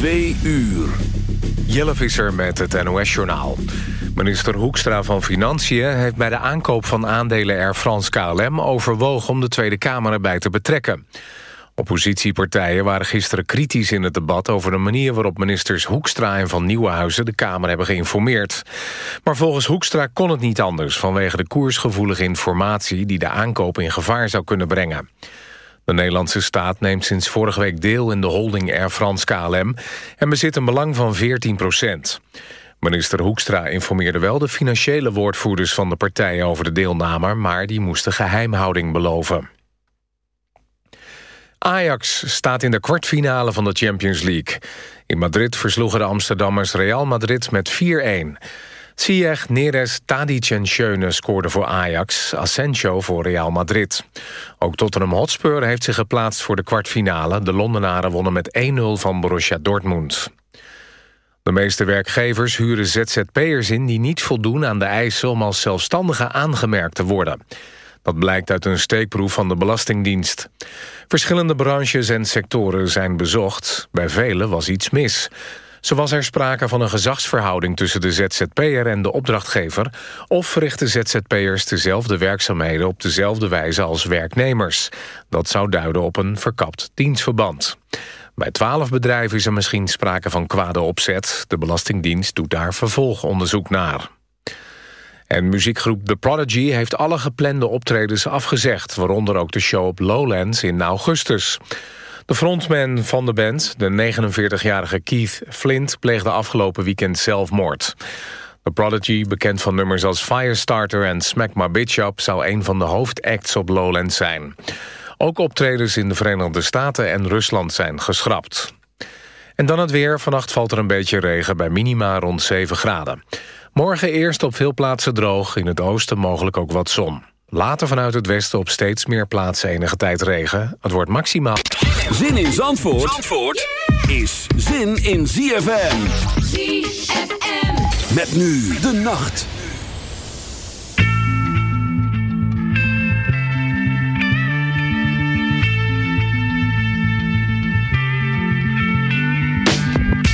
Twee uur. Jelle Visser met het NOS-journaal. Minister Hoekstra van Financiën heeft bij de aankoop van aandelen Air France KLM... overwogen om de Tweede Kamer erbij te betrekken. Oppositiepartijen waren gisteren kritisch in het debat... over de manier waarop ministers Hoekstra en Van Nieuwenhuizen... de Kamer hebben geïnformeerd. Maar volgens Hoekstra kon het niet anders... vanwege de koersgevoelige informatie... die de aankoop in gevaar zou kunnen brengen. De Nederlandse staat neemt sinds vorige week deel in de holding Air France KLM... en bezit een belang van 14 procent. Minister Hoekstra informeerde wel de financiële woordvoerders van de partijen over de deelname... maar die moesten geheimhouding beloven. Ajax staat in de kwartfinale van de Champions League. In Madrid versloegen de Amsterdammers Real Madrid met 4-1... Ziyech, Neres, Tadic en Schöne scoorden voor Ajax. Asensio voor Real Madrid. Ook Tottenham Hotspur heeft zich geplaatst voor de kwartfinale. De Londenaren wonnen met 1-0 van Borussia Dortmund. De meeste werkgevers huren ZZP'ers in... die niet voldoen aan de eisen om als zelfstandige aangemerkt te worden. Dat blijkt uit een steekproef van de Belastingdienst. Verschillende branches en sectoren zijn bezocht. Bij velen was iets mis... Zo was er sprake van een gezagsverhouding tussen de ZZP'er en de opdrachtgever... of verrichten ZZP'ers dezelfde werkzaamheden op dezelfde wijze als werknemers. Dat zou duiden op een verkapt dienstverband. Bij twaalf bedrijven is er misschien sprake van kwade opzet. De Belastingdienst doet daar vervolgonderzoek naar. En muziekgroep The Prodigy heeft alle geplande optredens afgezegd... waaronder ook de show op Lowlands in augustus. De frontman van de band, de 49-jarige Keith Flint... pleegde afgelopen weekend zelfmoord. The Prodigy, bekend van nummers als Firestarter en Smack My Bitch Up... zou een van de hoofdacts op Lowlands zijn. Ook optredens in de Verenigde Staten en Rusland zijn geschrapt. En dan het weer. Vannacht valt er een beetje regen bij minima rond 7 graden. Morgen eerst op veel plaatsen droog, in het oosten mogelijk ook wat zon. Later vanuit het westen op steeds meer plaatsen enige tijd regen. Het wordt maximaal... Zin in Zandvoort, Zandvoort is zin in ZFM. ZFM. Met nu de nacht.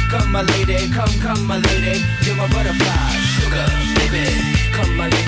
Come my lady, come, come my lady, you're my butterfly, sugar, baby.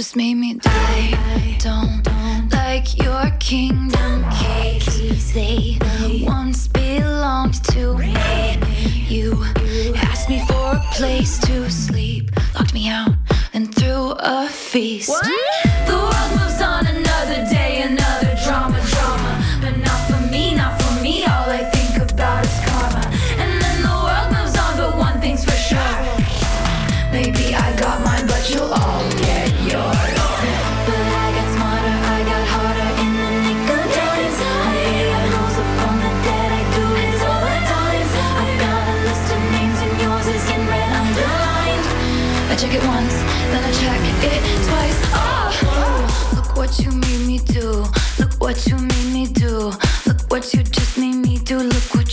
just made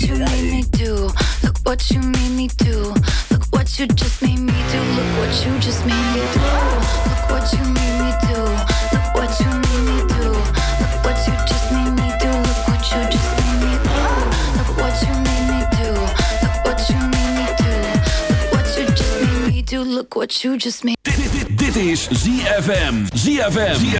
What you made me do. Look what you made me do. Look what you just made me do. Look what you just made me do. Look what you made me do. Look what you made me do. Look what you just made me do. Look what you just made me do. Look what you made me do. Look what you made me do. Look what you just made me do. Look what you just made. Dit, dit is ZFM. ZFM.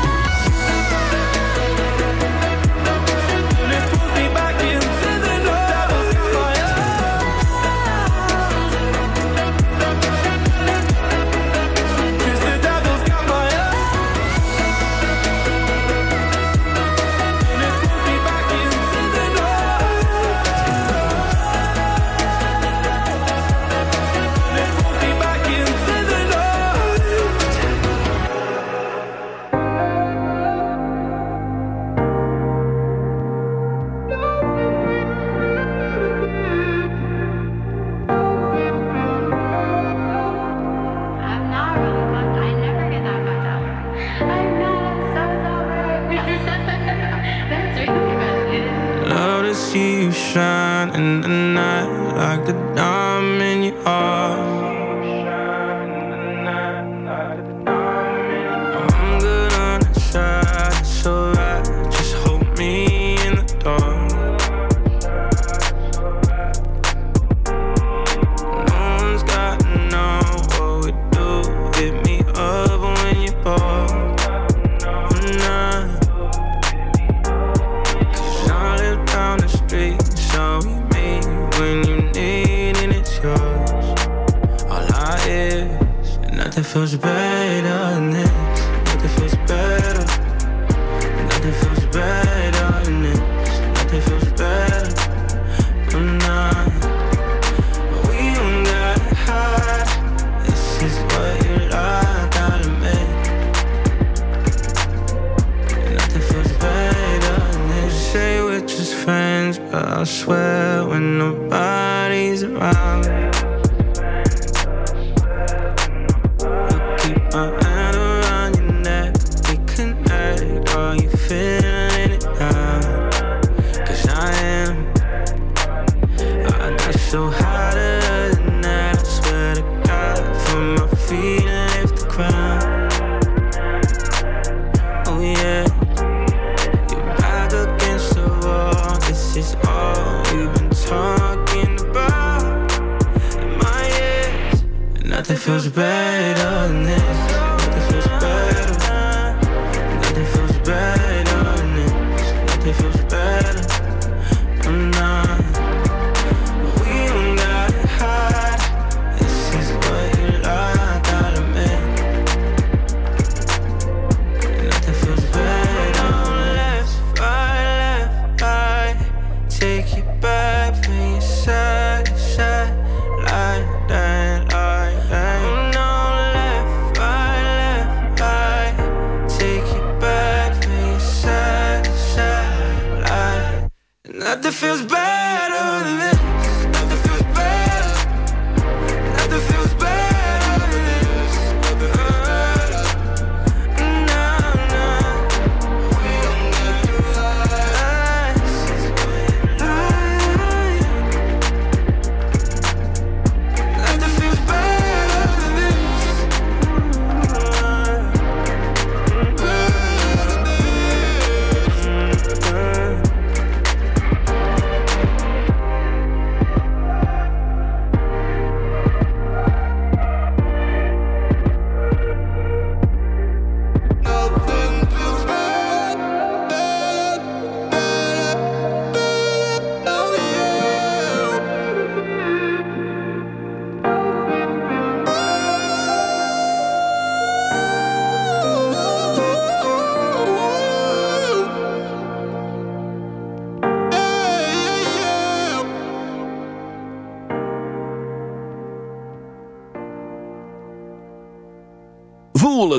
Feels better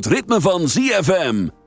het ritme van ZFM.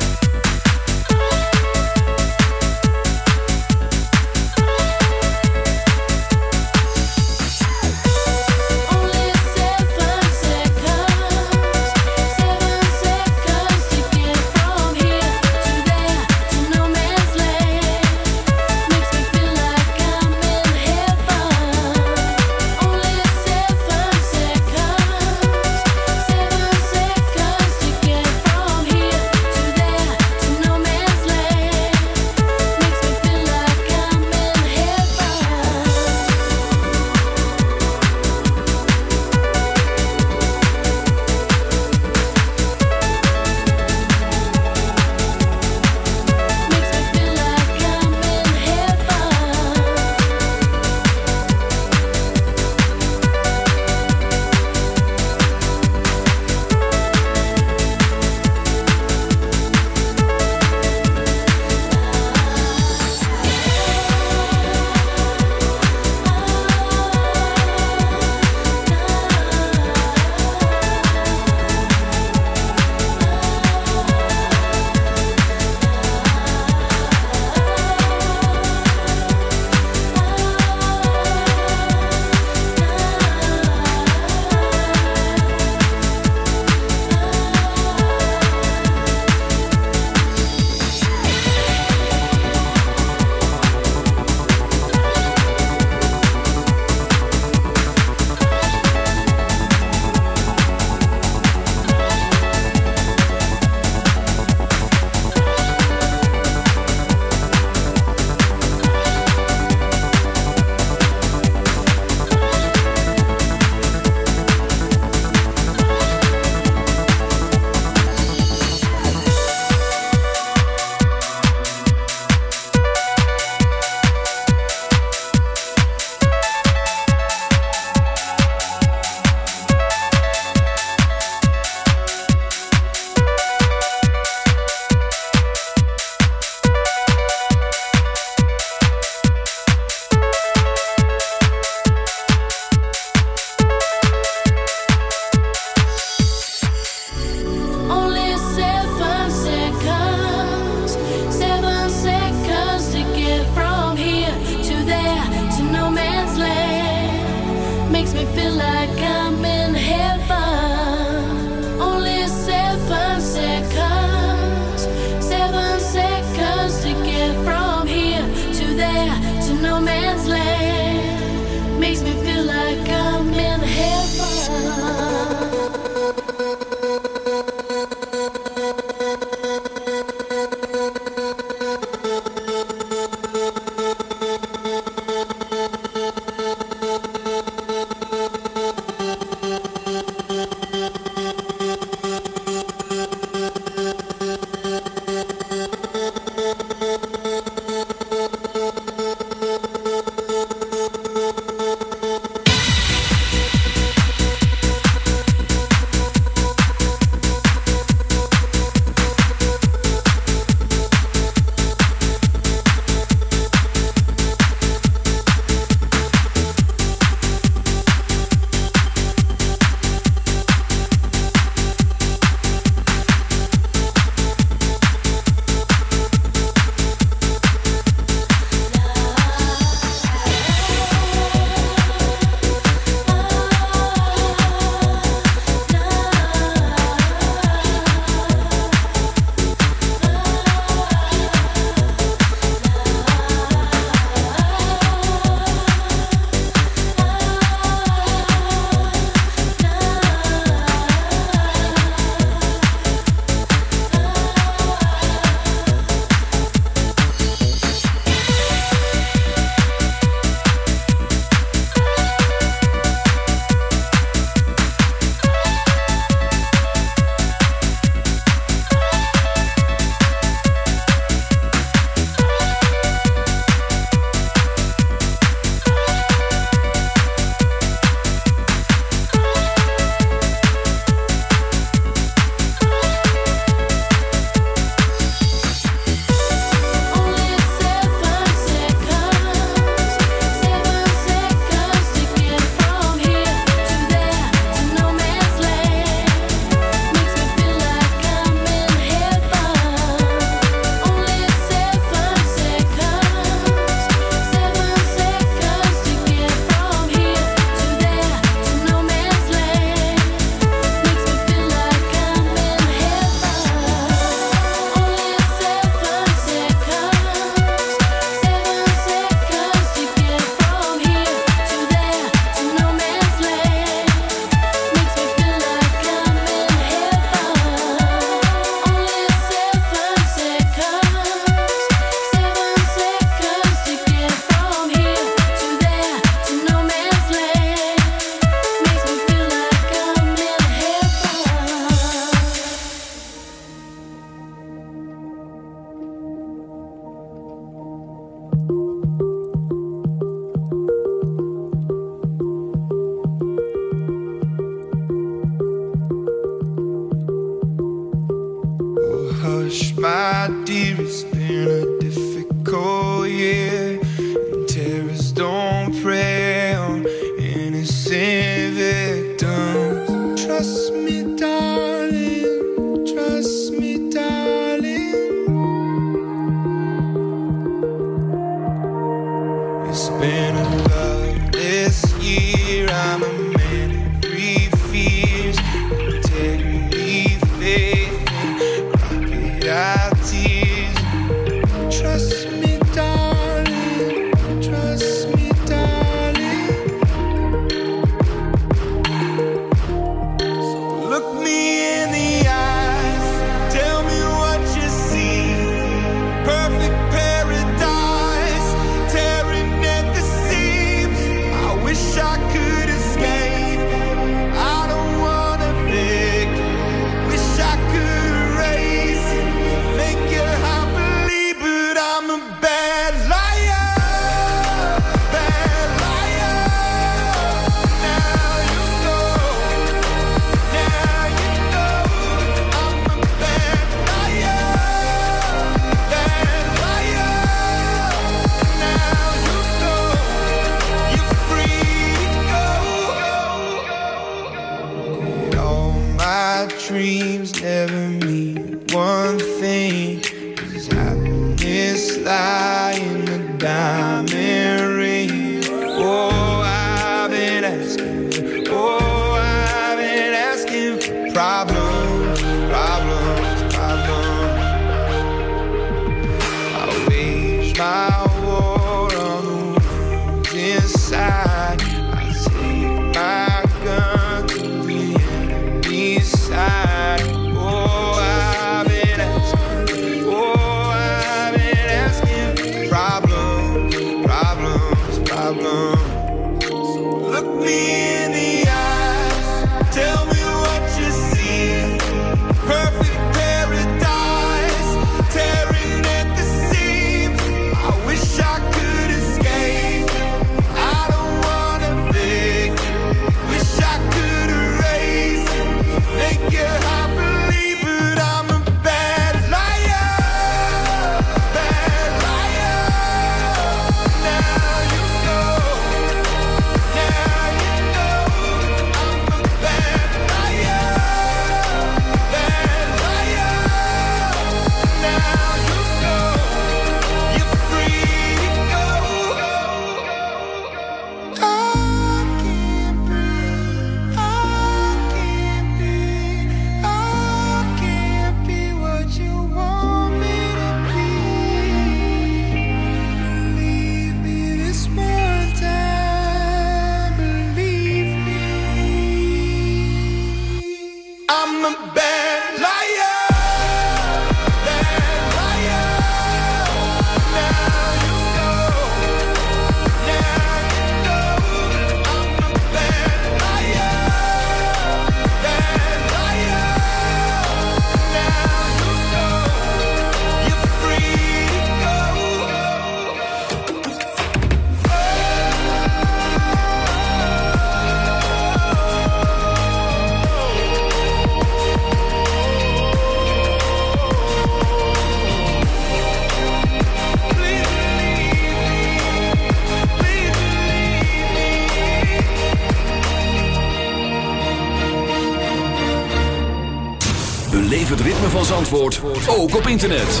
op internet.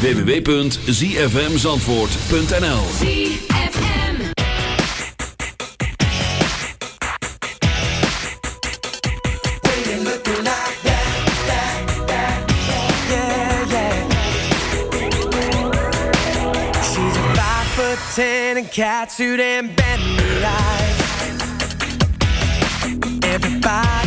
www.zfmzandvoort.nl catsuit and bendy. Everybody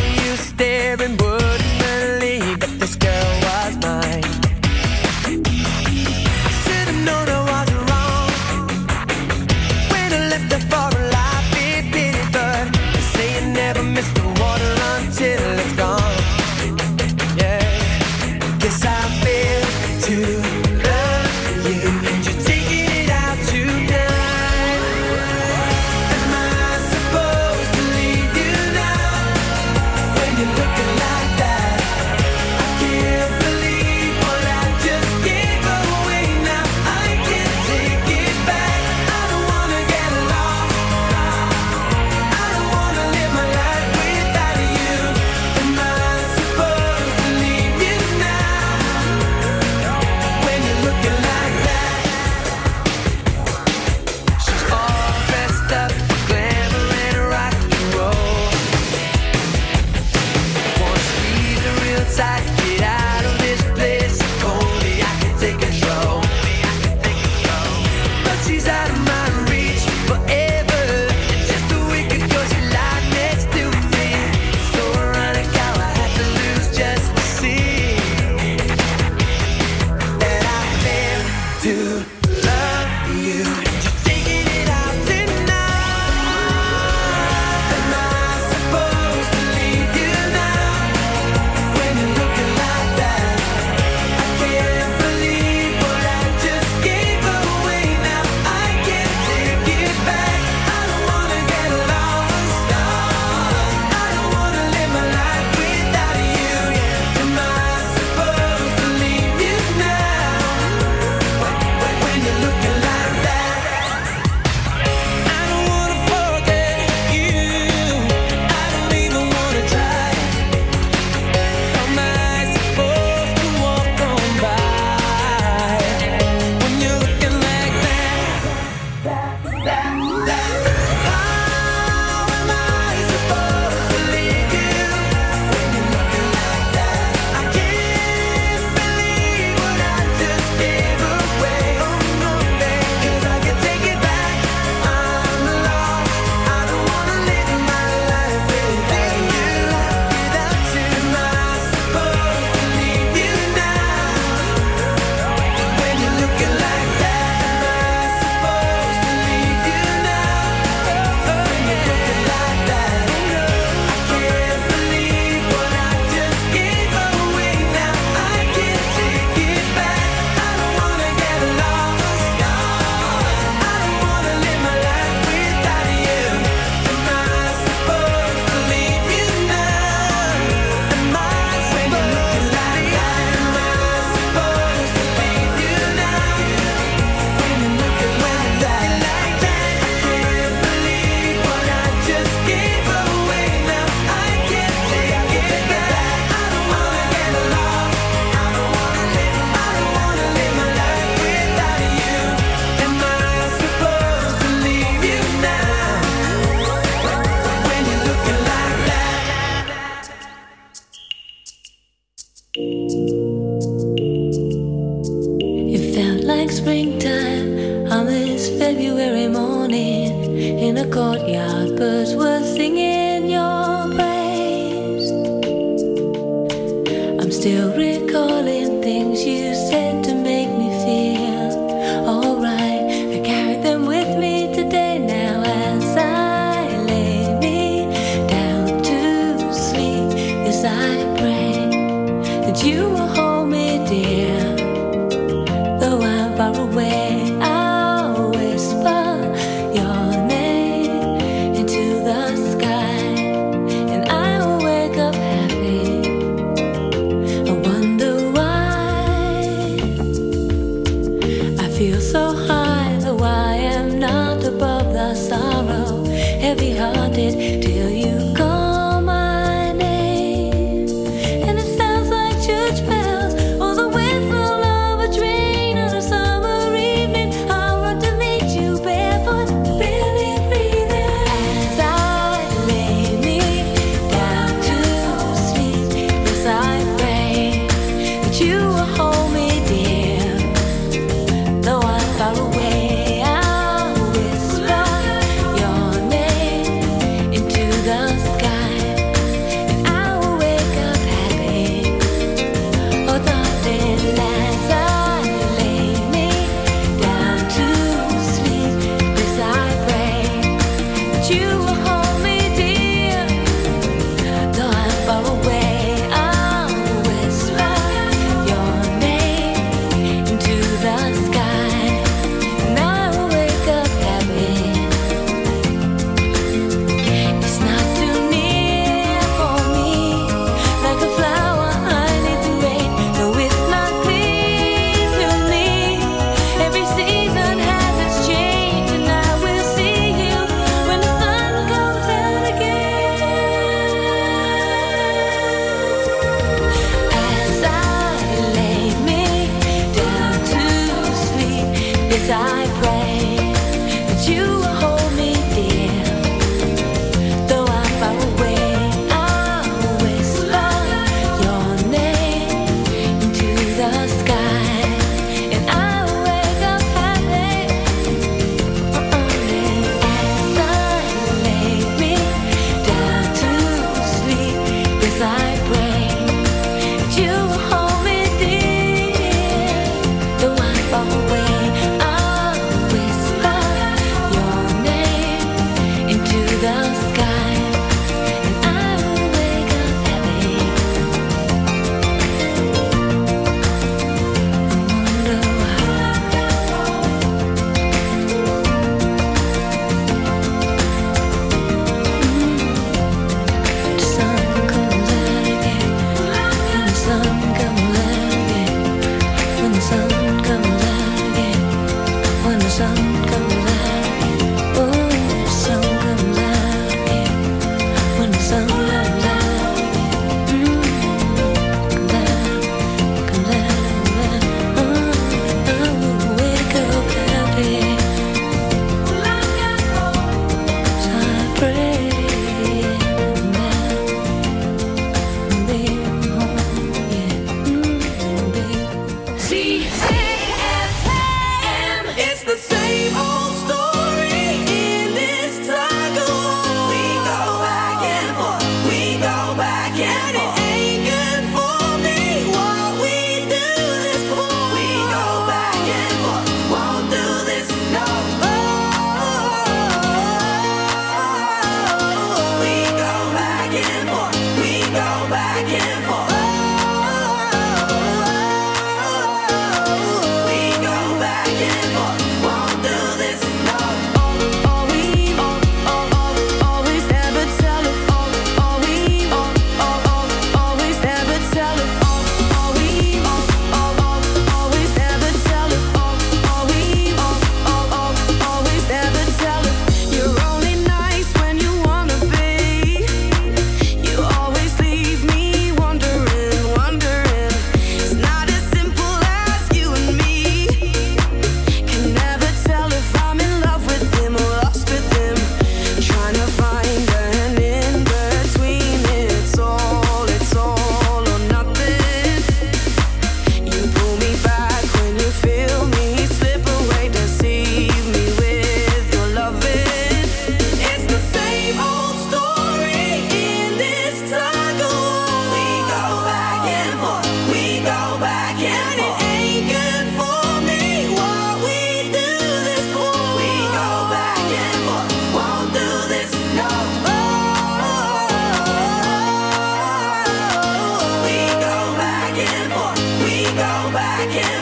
go back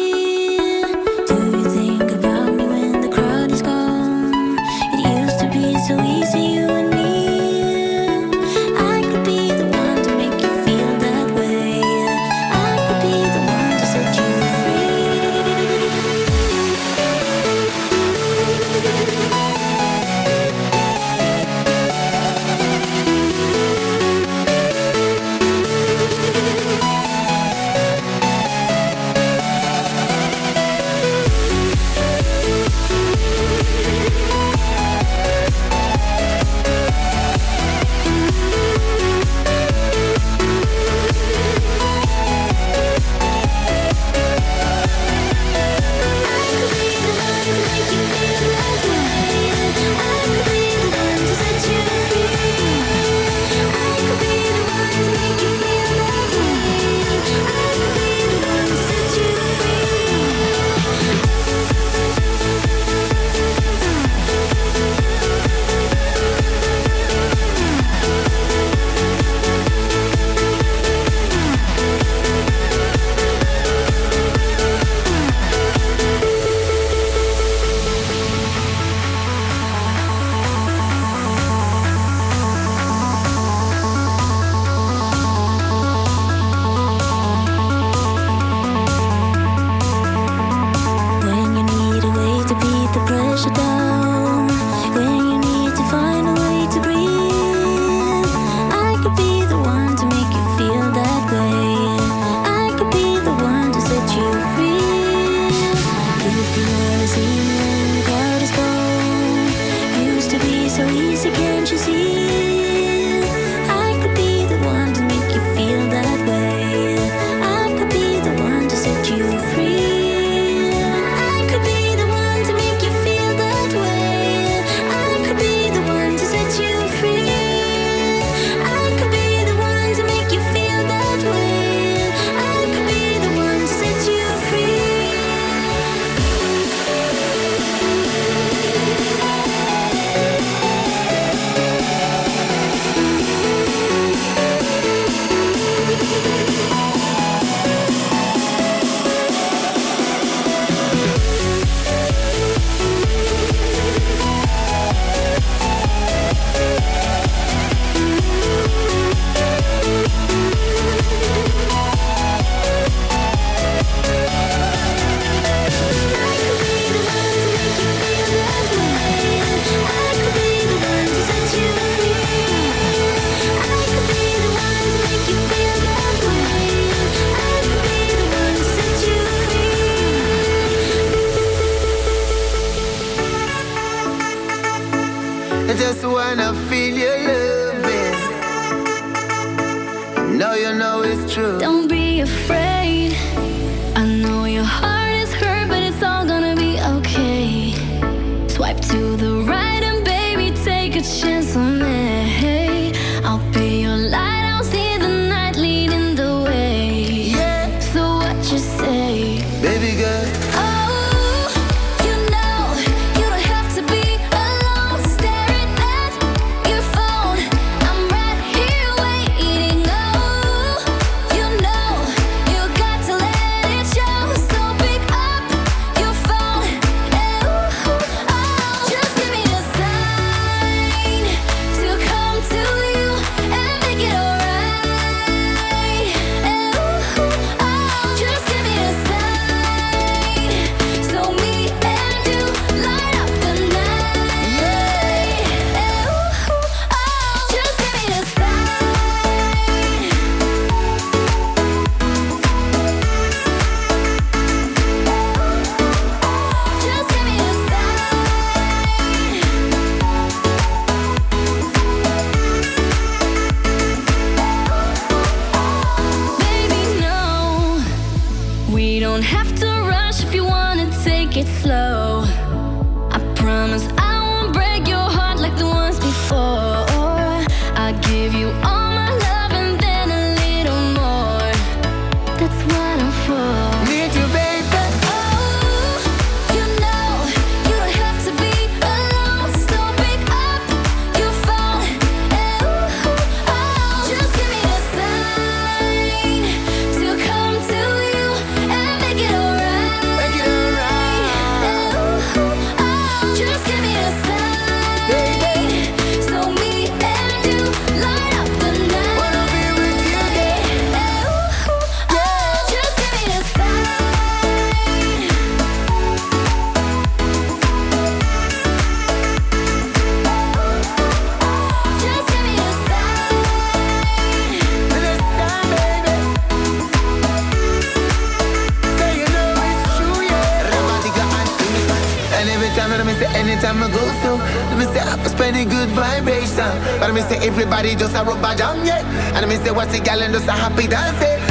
But I mean say everybody just a rubber jam, yeah. And I mean say what's the gal and just a happy dance, yeah.